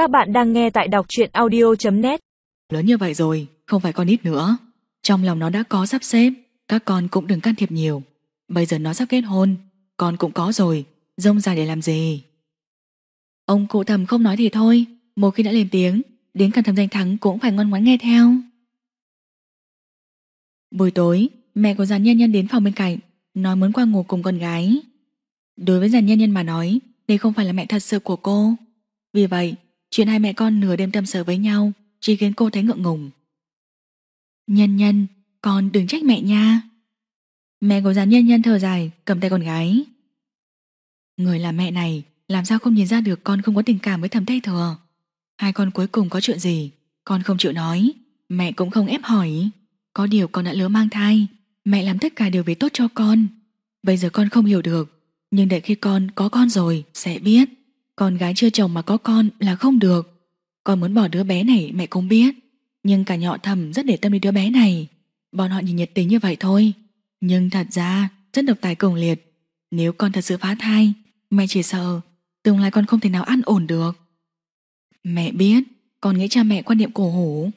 Các bạn đang nghe tại đọc truyện audio.net Lớn như vậy rồi, không phải con ít nữa. Trong lòng nó đã có sắp xếp, các con cũng đừng can thiệp nhiều. Bây giờ nó sắp kết hôn, con cũng có rồi, rông dài để làm gì? Ông cụ thầm không nói thì thôi, một khi đã lên tiếng, đến cả thầm danh thắng cũng phải ngoan ngoãn nghe theo. Buổi tối, mẹ của giàn nhân nhân đến phòng bên cạnh, nói muốn qua ngủ cùng con gái. Đối với giàn nhân nhân mà nói, đây không phải là mẹ thật sự của cô. Vì vậy, chuyện hai mẹ con nửa đêm tâm sự với nhau chỉ khiến cô thấy ngượng ngùng. Nhân nhân, con đừng trách mẹ nha. Mẹ của giàn nhân nhân thở dài, cầm tay con gái. Người là mẹ này, làm sao không nhìn ra được con không có tình cảm với thầm thay thừa. Hai con cuối cùng có chuyện gì, con không chịu nói, mẹ cũng không ép hỏi. Có điều con đã lứa mang thai, mẹ làm tất cả đều vì tốt cho con. Bây giờ con không hiểu được, nhưng đợi khi con có con rồi sẽ biết. Con gái chưa chồng mà có con là không được. Con muốn bỏ đứa bé này mẹ cũng biết, nhưng cả nhọ thầm rất để tâm đến đứa bé này. Bọn họ nhìn nhiệt tình như vậy thôi, nhưng thật ra rất độc tài cường liệt. Nếu con thật sự phá thai, mẹ chỉ sợ tương lai con không thể nào ăn ổn được. Mẹ biết, con nghĩ cha mẹ quan niệm cổ hủ.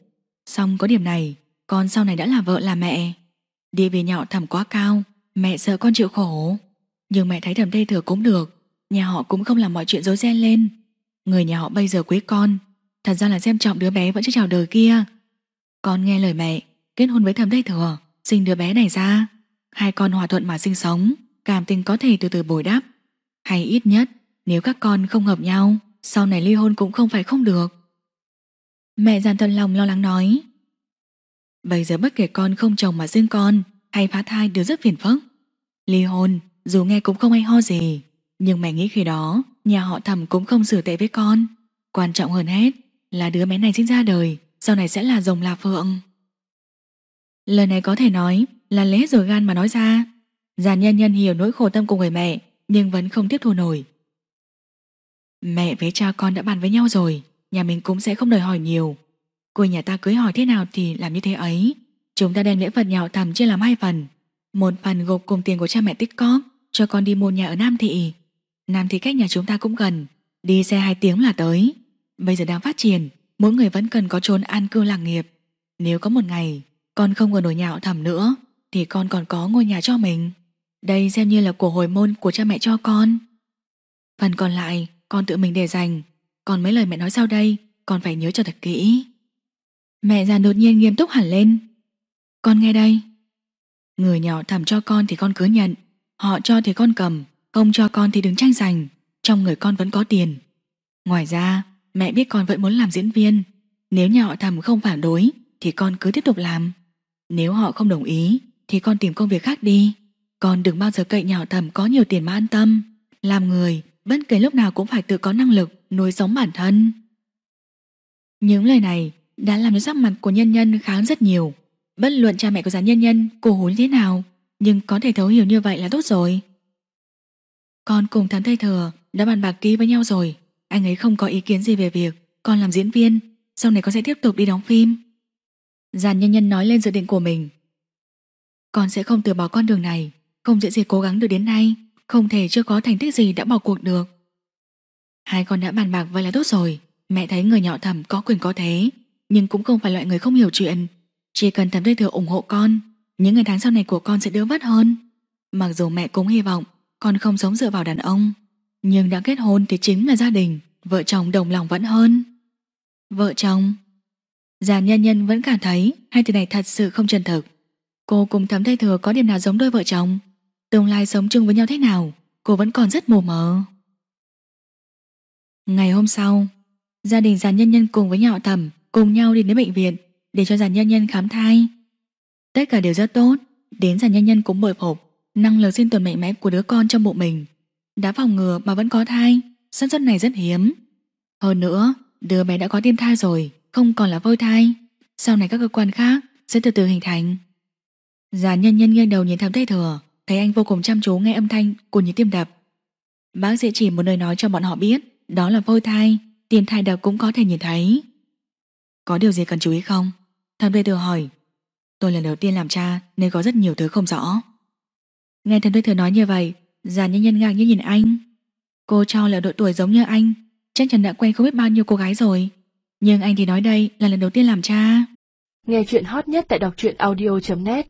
Xong có điểm này, con sau này đã là vợ là mẹ. đi về nhọ thầm quá cao, mẹ sợ con chịu khổ. Nhưng mẹ thấy thầm thê thừa cũng được, nhà họ cũng không làm mọi chuyện dối ren lên. Người nhà họ bây giờ quý con, thật ra là xem trọng đứa bé vẫn chưa chào đời kia. Con nghe lời mẹ, kết hôn với thầm đây thừa, sinh đứa bé này ra. Hai con hòa thuận mà sinh sống, cảm tình có thể từ từ bồi đắp. Hay ít nhất, nếu các con không hợp nhau, sau này ly hôn cũng không phải không được. Mẹ giàn thân lòng lo lắng nói. Bây giờ bất kể con không chồng mà sinh con hay phá thai đều rất phiền phức. Ly hôn, dù nghe cũng không hay ho gì, nhưng mẹ nghĩ khi đó nhà họ thầm cũng không xử tệ với con. Quan trọng hơn hết là đứa bé này sinh ra đời, sau này sẽ là rồng là phượng. Lời này có thể nói là lẽ rồi gan mà nói ra. Giàn nhân nhân hiểu nỗi khổ tâm của người mẹ, nhưng vẫn không tiếp thu nổi. Mẹ với cha con đã bàn với nhau rồi, nhà mình cũng sẽ không đòi hỏi nhiều. Cô nhà ta cưới hỏi thế nào thì làm như thế ấy. Chúng ta đem lễ vật nhạo thầm chia làm hai phần. Một phần gộp cùng tiền của cha mẹ tích cóp cho con đi mua nhà ở Nam Thị. Nam thì cách nhà chúng ta cũng gần, đi xe hai tiếng là tới. Bây giờ đang phát triển, mỗi người vẫn cần có trốn an cư lạc nghiệp. Nếu có một ngày con không ở nổi nhạo thầm nữa, thì con còn có ngôi nhà cho mình. Đây xem như là của hồi môn của cha mẹ cho con. Phần còn lại, con tự mình để dành. Còn mấy lời mẹ nói sau đây, con phải nhớ cho thật kỹ. Mẹ già đột nhiên nghiêm túc hẳn lên. Con nghe đây. Người nhỏ thầm cho con thì con cứ nhận, họ cho thì con cầm, không cho con thì đừng tranh giành, trong người con vẫn có tiền. Ngoài ra, mẹ biết con vẫn muốn làm diễn viên, nếu nhà họ thầm không phản đối thì con cứ tiếp tục làm. Nếu họ không đồng ý thì con tìm công việc khác đi. Con đừng bao giờ cậy nhà họ thầm có nhiều tiền mà an tâm. Làm người, bất kể lúc nào cũng phải tự có năng lực nuôi sống bản thân. Những lời này đã làm cho sắc mặt của nhân nhân kháng rất nhiều. Bất luận cha mẹ của gián nhân nhân cô hối thế nào, nhưng có thể thấu hiểu như vậy là tốt rồi. Con cùng thám thầy thừa đã bàn bạc ký với nhau rồi. Anh ấy không có ý kiến gì về việc con làm diễn viên, sau này con sẽ tiếp tục đi đóng phim. Giàn nhân nhân nói lên dự định của mình. Con sẽ không từ bỏ con đường này, không dễ gì cố gắng được đến nay, không thể chưa có thành tích gì đã bỏ cuộc được. Hai con đã bàn bạc vậy là tốt rồi, mẹ thấy người nhỏ thầm có quyền có thế, nhưng cũng không phải loại người không hiểu chuyện. Chỉ cần thầm thầy thừa ủng hộ con, những ngày tháng sau này của con sẽ đỡ vất hơn. Mặc dù mẹ cũng hy vọng con không sống dựa vào đàn ông, nhưng đã kết hôn thì chính là gia đình, vợ chồng đồng lòng vẫn hơn. Vợ chồng Già nhân nhân vẫn cảm thấy hai từ này thật sự không chân thực. Cô cùng thấm thay thừa có điểm nào giống đôi vợ chồng? Tương lai sống chung với nhau thế nào? Cô vẫn còn rất mù mờ. Ngày hôm sau, gia đình già nhân nhân cùng với nhà họ thẩm cùng nhau đi đến bệnh viện để cho già nhân nhân khám thai. Tất cả đều rất tốt, đến già nhân nhân cũng bồi phục năng lực sinh tồn mạnh mẽ của đứa con trong bụng mình. Đã phòng ngừa mà vẫn có thai, sản xuất này rất hiếm. Hơn nữa, đứa bé đã có tiêm thai rồi, không còn là vôi thai. Sau này các cơ quan khác sẽ từ từ hình thành. Già nhân nhân nghiêng đầu nhìn thầm tây thừa, thấy anh vô cùng chăm chú nghe âm thanh của những tim đập. Bác sĩ chỉ một nơi nói cho bọn họ biết, đó là vôi thai, Tiêm thai đập cũng có thể nhìn thấy. Có điều gì cần chú ý không? Thám tây thừa hỏi. Tôi lần đầu tiên làm cha nên có rất nhiều thứ không rõ. Nghe thần đức thừa nói như vậy, già nhân nhân ngạc như nhìn anh. Cô cho là độ tuổi giống như anh, chắc chắn đã quen không biết bao nhiêu cô gái rồi. Nhưng anh thì nói đây là lần đầu tiên làm cha. Nghe chuyện hot nhất tại đọc truyện audio.net